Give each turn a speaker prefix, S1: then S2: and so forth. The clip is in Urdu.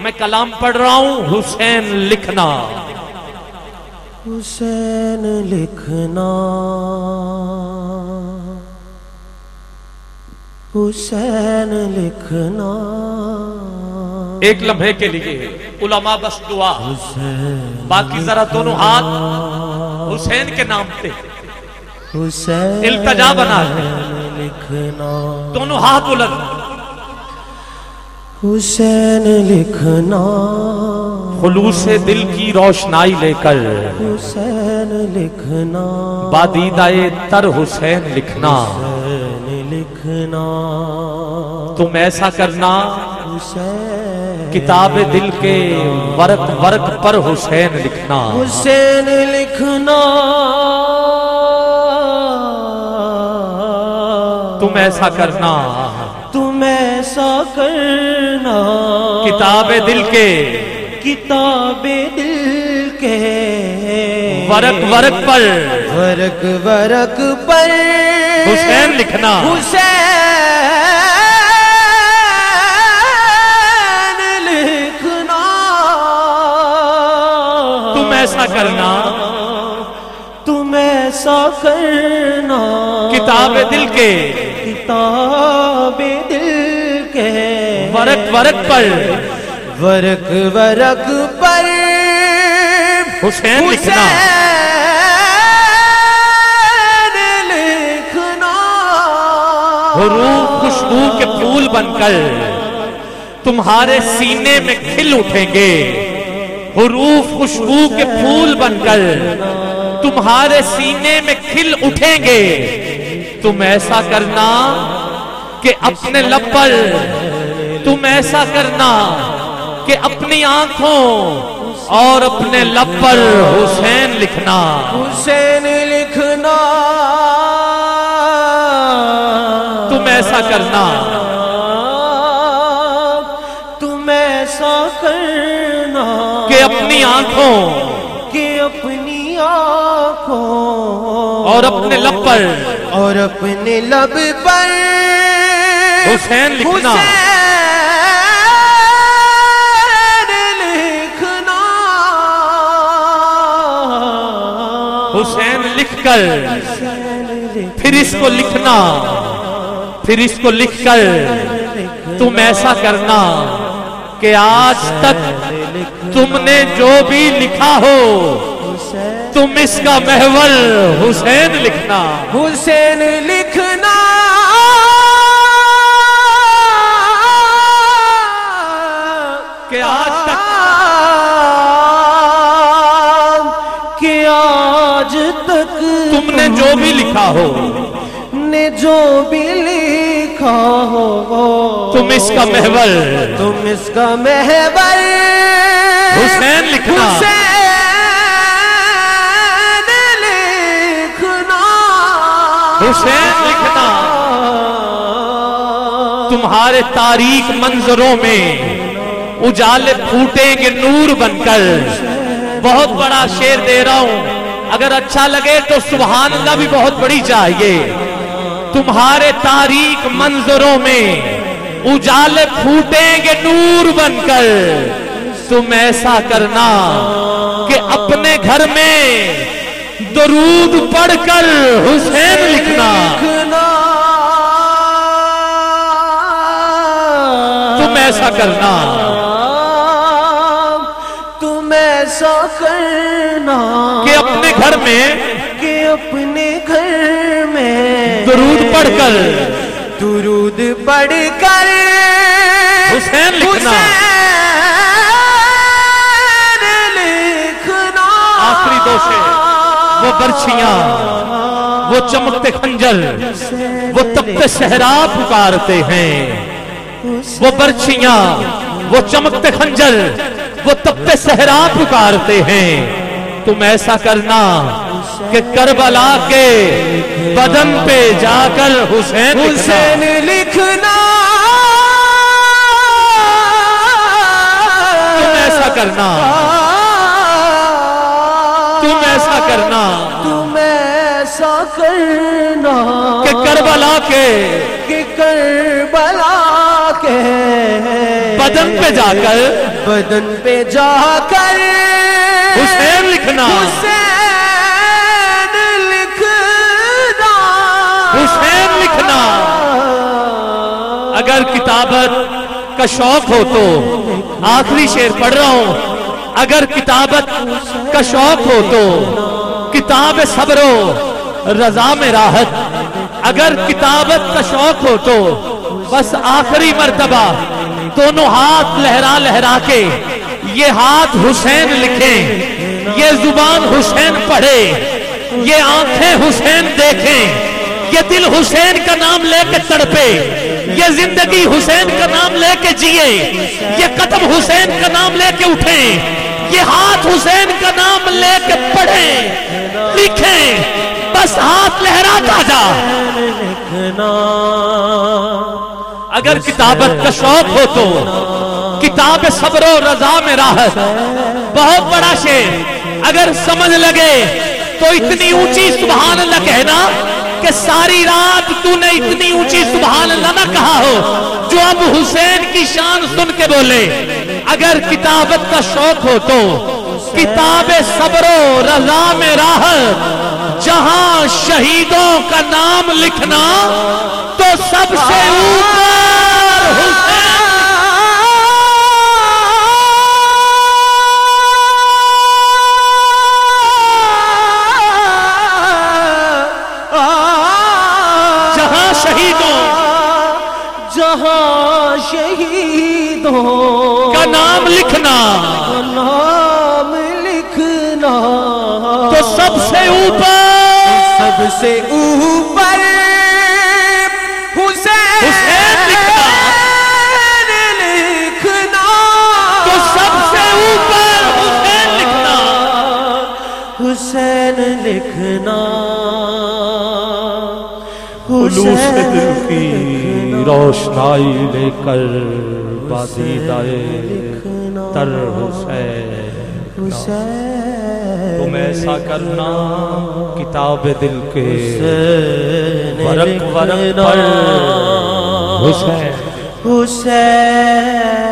S1: میں کلام پڑھ رہا ہوں حسین لکھنا۔
S2: حسین لکھنا۔ حسین لکھنا۔
S1: ایک لمحے کے لیے علماء بس دعا۔ باقی ذرا دونوں ہاتھ حسین کے نام پہ۔
S2: حسین
S1: التجا بنا۔
S2: لکھنا۔
S1: دونوں ہاتھ بلند۔
S2: حسین لکھنا۔
S1: خلوص دل کی روشنائی لے کر۔
S2: حسین لکھنا۔
S1: بادیدہ تر حسین لکھنا۔
S2: حسین لکھنا۔
S1: تم ایسا کرنا۔
S2: حسین
S1: کتاب دل کے ورق ورق پر حسین لکھنا۔
S2: حسین لکھنا۔
S1: تم ایسا کرنا۔
S2: تم ایسا کرنا۔
S1: کتاب دل کے۔
S2: کتاب دل کے۔
S1: ورق ورق پر۔
S2: ورق ورق پر۔
S1: حسین لکھنا۔
S2: حسین لکھنا۔
S1: تم ایسا کرنا۔
S2: تم ایسا کرنا۔
S1: کتاب دل کے۔
S2: کتاب دل کے
S1: ورق ورق پر۔
S2: ورق ورق پر۔
S1: حسین لکھنا۔
S2: حسین لکھنا۔
S1: حروف خوشبو کے پھول بن کر۔ تمہارے سینے میں کھل اٹھیں گے۔ حروف خوشبو کے پھول بن کر۔ تمہارے سینے میں کھل اٹھیں گے۔ تم ایسا کرنا کہ اپنے لب پر تم ایسا کرنا کہ اپنی آنکھوں اور اپنے لب پر حسین لکھنا۔
S2: حسین لکھنا۔
S1: تم ایسا کرنا۔
S2: تم ایسا کرنا۔
S1: کہ اپنی آنکھوں
S2: کہ اپنی آنکھوں
S1: اور اپنے لب پر
S2: اور اپنے لب پر
S1: حسین لکھنا۔
S2: حسین لکھنا۔
S1: حسین لکھ کر۔ پھر اس کو لکھنا۔ پھر اس کو لکھ کر۔ تم ایسا کرنا کہ آج تک تم نے جو بھی لکھا ہو تم اس کا محور حسین لکھنا۔
S2: حسین لکھنا۔
S1: آج تک تم نے جو بھی لکھا ہو
S2: نے جو بھی لکھا ہو
S1: تم اس کا محور۔
S2: تم اس کا محور۔
S1: حسین لکھنا۔
S2: حسین لکھنا۔
S1: حسین لکھنا۔ تمہارے تاریخ منظروں میں اجالے پھوٹیں گے نور بن کر۔ بہت بڑا شیر دے رہا ہوں۔ اگر اچھا لگے تو سبحان اللہ بھی بہت بڑی چاہیے۔ تمہارے تاریخ منظروں میں اجالے پھوٹیں گے نور بن کر۔ تم ایسا کرنا کہ اپنے گھر میں درود پڑھ کر حسین لکھنا۔ تم ایسا کرنا۔
S2: ایسا کرنا
S1: کہ اپنے گھر میں
S2: کہ اپنے گھر میں
S1: درود پڑھ کر
S2: درود پڑھ کر
S1: حسین لکھنا۔
S2: حسین لکھنا۔
S1: آخری دو سے وہ برچیاں وہ چمکتے خنجر وہ تپتے صحرا پکارتے ہیں۔ وہ برچیاں وہ چمکتے خنجر وہ تپتے صحرا پکارتے ہیں۔ تم ایسا کرنا کہ کربلا کے بدن پہ جا کر حسین
S2: حسین لکھنا۔
S1: تم ایسا کرنا۔ تم ایسا کرنا۔
S2: تم ایسا کرنا۔
S1: کہ کربلا کے
S2: کہ کربلا کے
S1: بدن پہ جا کر
S2: بدن پہ جا کر
S1: حسین لکھنا۔
S2: حسین لکھنا۔
S1: حسین لکھنا۔ اگر کتابت کا شوق ہو تو آخری شعر پڑھ رہا ہوں۔ اگر کتابت کا شوق ہو تو کتاب صبر و رضا میں راحت۔ اگر کتابت کا شوق ہو تو بس آخری مرتبہ دونوں ہاتھ لہرا لہرا کے یہ ہاتھ حسین لکھیں، یہ زبان حسین پڑھے یہ آنکھیں حسین دیکھیں، یہ دل حسین کا نام لے کے تڑپے، یہ زندگی حسین کا نام لے کے جیے، یہ قدم حسین کا نام لے کے اٹھیں، یہ ہاتھ حسین کا نام لے کے پڑھیں، لکھیں، بس ہاتھ لہراتا جا
S2: لکھنا۔
S1: اگر کتابت کا شوق ہو تو کتاب صبر و رضا میں راحت بہت بڑا شعر۔ اگر سمجھ لگے تو اتنی اونچی سبحان اللہ کہنا کہ ساری رات تو نے اتنی اونچی سبحان اللہ نہ کہا ہو جو اب حسین کی شان سن کے بولے۔ اگر کتابت کا شوق ہو تو کتاب صبر و رضا میں راحت جہاں شہیدوں کا نام لکھنا تو سب سے اوپر کا نام لکھنا۔
S2: نام لکھنا۔
S1: تو سب سے اوپر۔
S2: سب سے اوپر۔ حسین۔
S1: حسین لکھنا۔
S2: لکھنا۔
S1: تو سب سے اوپر حسین لکھنا۔
S2: حسین لکھنا۔
S1: خلوص دل کی روشنائی لے کر۔ بادیدائے تر حسین۔ تم ایسا کرنا کتاب دل کے ورق ورق پر۔ حسین۔
S2: حسین۔